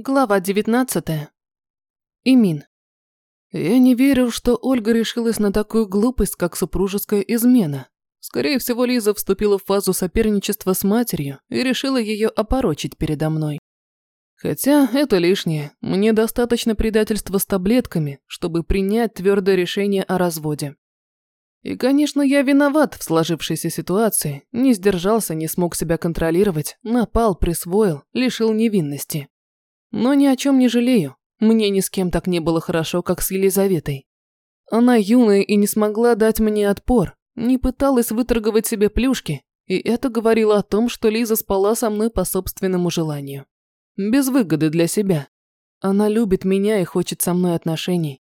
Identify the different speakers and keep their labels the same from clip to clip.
Speaker 1: Глава 19. Имин. Я не верил, что Ольга решилась на такую глупость, как супружеская измена. Скорее всего, Лиза вступила в фазу соперничества с матерью и решила ее опорочить передо мной. Хотя это лишнее. Мне достаточно предательства с таблетками, чтобы принять твердое решение о разводе. И, конечно, я виноват в сложившейся ситуации, не сдержался, не смог себя контролировать, напал, присвоил, лишил невинности. Но ни о чем не жалею. Мне ни с кем так не было хорошо, как с Елизаветой. Она юная и не смогла дать мне отпор, не пыталась выторговать себе плюшки, и это говорило о том, что Лиза спала со мной по собственному желанию. Без выгоды для себя. Она любит меня и хочет со мной отношений.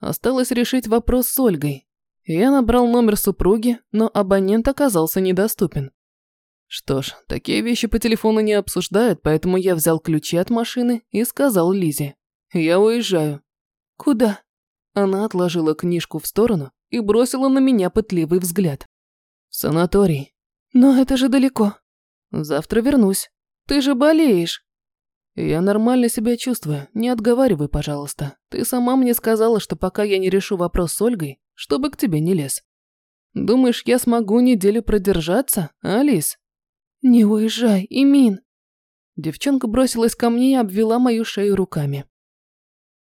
Speaker 1: Осталось решить вопрос с Ольгой. Я набрал номер супруги, но абонент оказался недоступен. Что ж, такие вещи по телефону не обсуждают, поэтому я взял ключи от машины и сказал Лизе. Я уезжаю. Куда? Она отложила книжку в сторону и бросила на меня пытливый взгляд. В санаторий. Но это же далеко. Завтра вернусь. Ты же болеешь. Я нормально себя чувствую, не отговаривай, пожалуйста. Ты сама мне сказала, что пока я не решу вопрос с Ольгой, чтобы к тебе не лез. Думаешь, я смогу неделю продержаться, Алис? «Не уезжай, Имин!» Девчонка бросилась ко мне и обвела мою шею руками.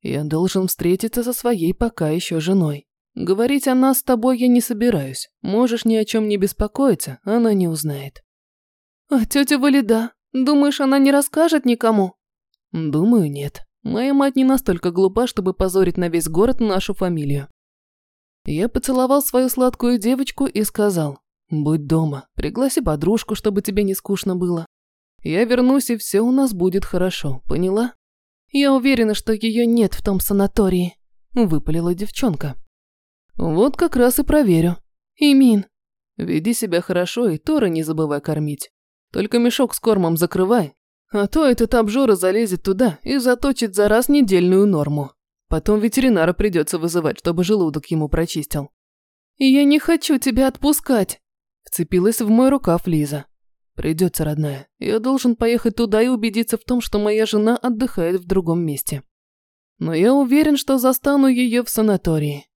Speaker 1: «Я должен встретиться со своей пока еще женой. Говорить о нас с тобой я не собираюсь. Можешь ни о чем не беспокоиться, она не узнает». «А тетя Валида? Думаешь, она не расскажет никому?» «Думаю, нет. Моя мать не настолько глупа, чтобы позорить на весь город нашу фамилию». Я поцеловал свою сладкую девочку и сказал, Будь дома, пригласи подружку, чтобы тебе не скучно было. Я вернусь, и все у нас будет хорошо, поняла? Я уверена, что ее нет в том санатории, выпалила девчонка. Вот как раз и проверю. Имин, веди себя хорошо и Тора не забывай кормить. Только мешок с кормом закрывай, а то этот обжора залезет туда и заточит за раз недельную норму. Потом ветеринара придется вызывать, чтобы желудок ему прочистил. «Я не хочу тебя отпускать», Вцепилась в мой рукав Лиза. Придется, родная. Я должен поехать туда и убедиться в том, что моя жена отдыхает в другом месте. Но я уверен, что застану ее в санатории.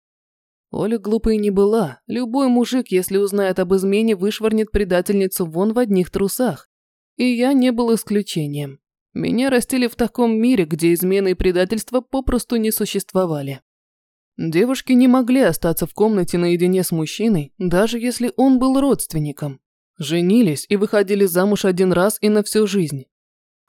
Speaker 1: Оля глупой не была. Любой мужик, если узнает об измене, вышвырнет предательницу вон в одних трусах. И я не был исключением. Меня растили в таком мире, где измены и предательства попросту не существовали. Девушки не могли остаться в комнате наедине с мужчиной, даже если он был родственником. Женились и выходили замуж один раз и на всю жизнь.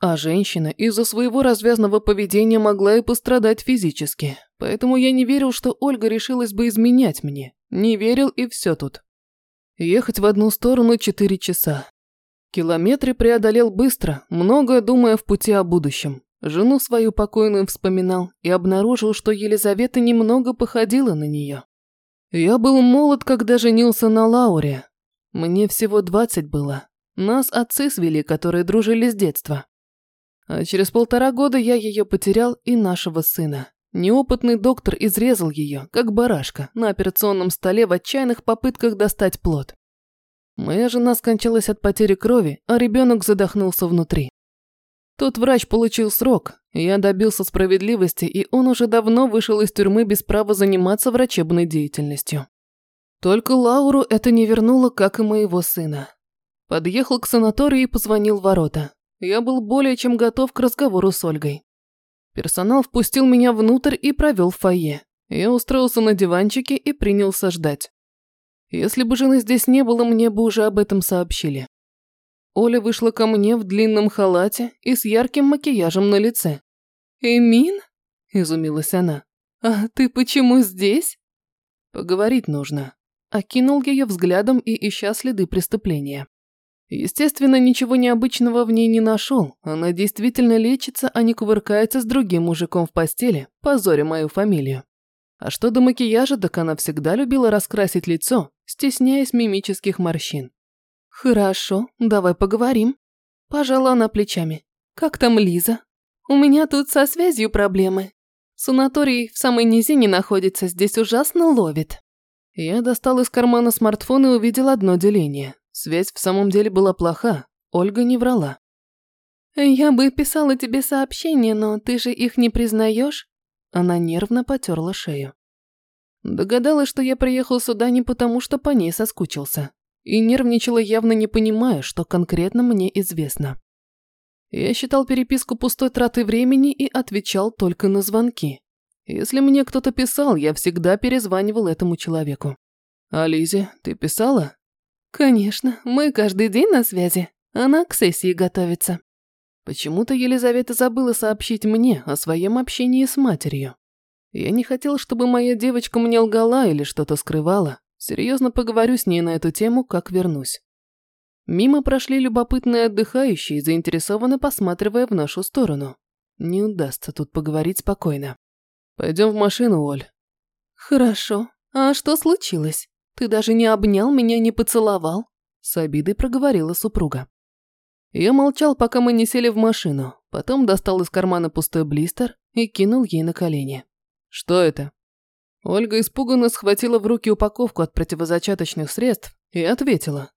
Speaker 1: А женщина из-за своего развязного поведения могла и пострадать физически. Поэтому я не верил, что Ольга решилась бы изменять мне. Не верил и все тут. Ехать в одну сторону четыре часа. Километры преодолел быстро, многое думая в пути о будущем. Жену свою покойную вспоминал и обнаружил, что Елизавета немного походила на нее. Я был молод, когда женился на Лауре. Мне всего двадцать было. Нас отцы свели, которые дружили с детства. А через полтора года я ее потерял и нашего сына. Неопытный доктор изрезал ее, как барашка, на операционном столе в отчаянных попытках достать плод. Моя жена скончалась от потери крови, а ребенок задохнулся внутри. Тот врач получил срок, я добился справедливости, и он уже давно вышел из тюрьмы без права заниматься врачебной деятельностью. Только Лауру это не вернуло, как и моего сына. Подъехал к санаторию и позвонил в ворота. Я был более чем готов к разговору с Ольгой. Персонал впустил меня внутрь и провел в фойе. Я устроился на диванчике и принялся ждать. Если бы жены здесь не было, мне бы уже об этом сообщили. Оля вышла ко мне в длинном халате и с ярким макияжем на лице. «Эмин?» – изумилась она. «А ты почему здесь?» «Поговорить нужно». Окинул ее взглядом и ища следы преступления. Естественно, ничего необычного в ней не нашел. Она действительно лечится, а не кувыркается с другим мужиком в постели, позоря мою фамилию. А что до макияжа, так она всегда любила раскрасить лицо, стесняясь мимических морщин. «Хорошо, давай поговорим». Пожала она плечами. «Как там Лиза? У меня тут со связью проблемы. Санаторий в самой низине находится, здесь ужасно ловит». Я достал из кармана смартфон и увидел одно деление. Связь в самом деле была плоха, Ольга не врала. Я бы писала тебе сообщения, но ты же их не признаешь? Она нервно потерла шею. Догадалась, что я приехал сюда не потому, что по ней соскучился. И нервничала, явно не понимая, что конкретно мне известно. Я считал переписку пустой тратой времени и отвечал только на звонки. Если мне кто-то писал, я всегда перезванивал этому человеку. «А ты писала?» «Конечно, мы каждый день на связи. Она к сессии готовится». Почему-то Елизавета забыла сообщить мне о своем общении с матерью. Я не хотел, чтобы моя девочка мне лгала или что-то скрывала. Серьезно поговорю с ней на эту тему, как вернусь. Мимо прошли любопытные отдыхающие, заинтересованно посматривая в нашу сторону. Не удастся тут поговорить спокойно. Пойдем в машину, Оль. Хорошо. А что случилось? Ты даже не обнял меня, не поцеловал? С обидой проговорила супруга. Я молчал, пока мы не сели в машину. Потом достал из кармана пустой блистер и кинул ей на колени. «Что это?» Ольга испуганно схватила в руки упаковку от противозачаточных средств и ответила.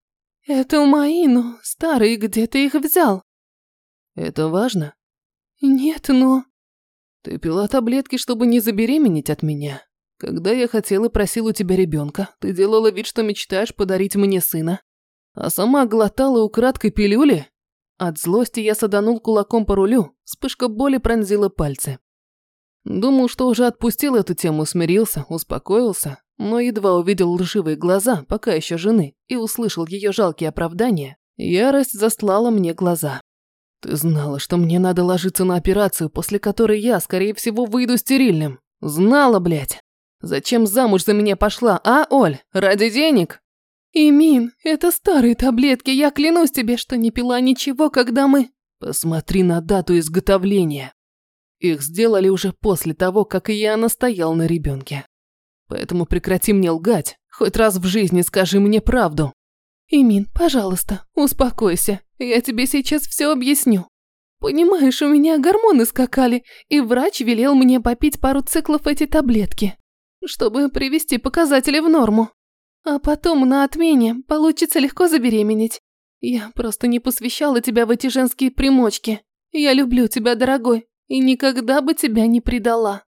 Speaker 1: «Это мои, но старые, где ты их взял?» «Это важно?» «Нет, но...» «Ты пила таблетки, чтобы не забеременеть от меня. Когда я хотел и просил у тебя ребенка, ты делала вид, что мечтаешь подарить мне сына, а сама глотала украдкой пилюли?» От злости я саданул кулаком по рулю, вспышка боли пронзила пальцы. Думал, что уже отпустил эту тему, смирился, успокоился, но едва увидел лживые глаза, пока еще жены, и услышал ее жалкие оправдания, ярость застлала мне глаза. Ты знала, что мне надо ложиться на операцию, после которой я, скорее всего, выйду стерильным. Знала, блядь. Зачем замуж за меня пошла, а, Оль? Ради денег? Имин, это старые таблетки, я клянусь тебе, что не пила ничего, когда мы... Посмотри на дату изготовления. Их сделали уже после того, как я настоял на ребенке. Поэтому прекрати мне лгать. Хоть раз в жизни скажи мне правду. Имин, пожалуйста, успокойся. Я тебе сейчас все объясню. Понимаешь, у меня гормоны скакали, и врач велел мне попить пару циклов эти таблетки, чтобы привести показатели в норму. А потом на отмене получится легко забеременеть. Я просто не посвящала тебя в эти женские примочки. Я люблю тебя, дорогой, и никогда бы тебя не предала.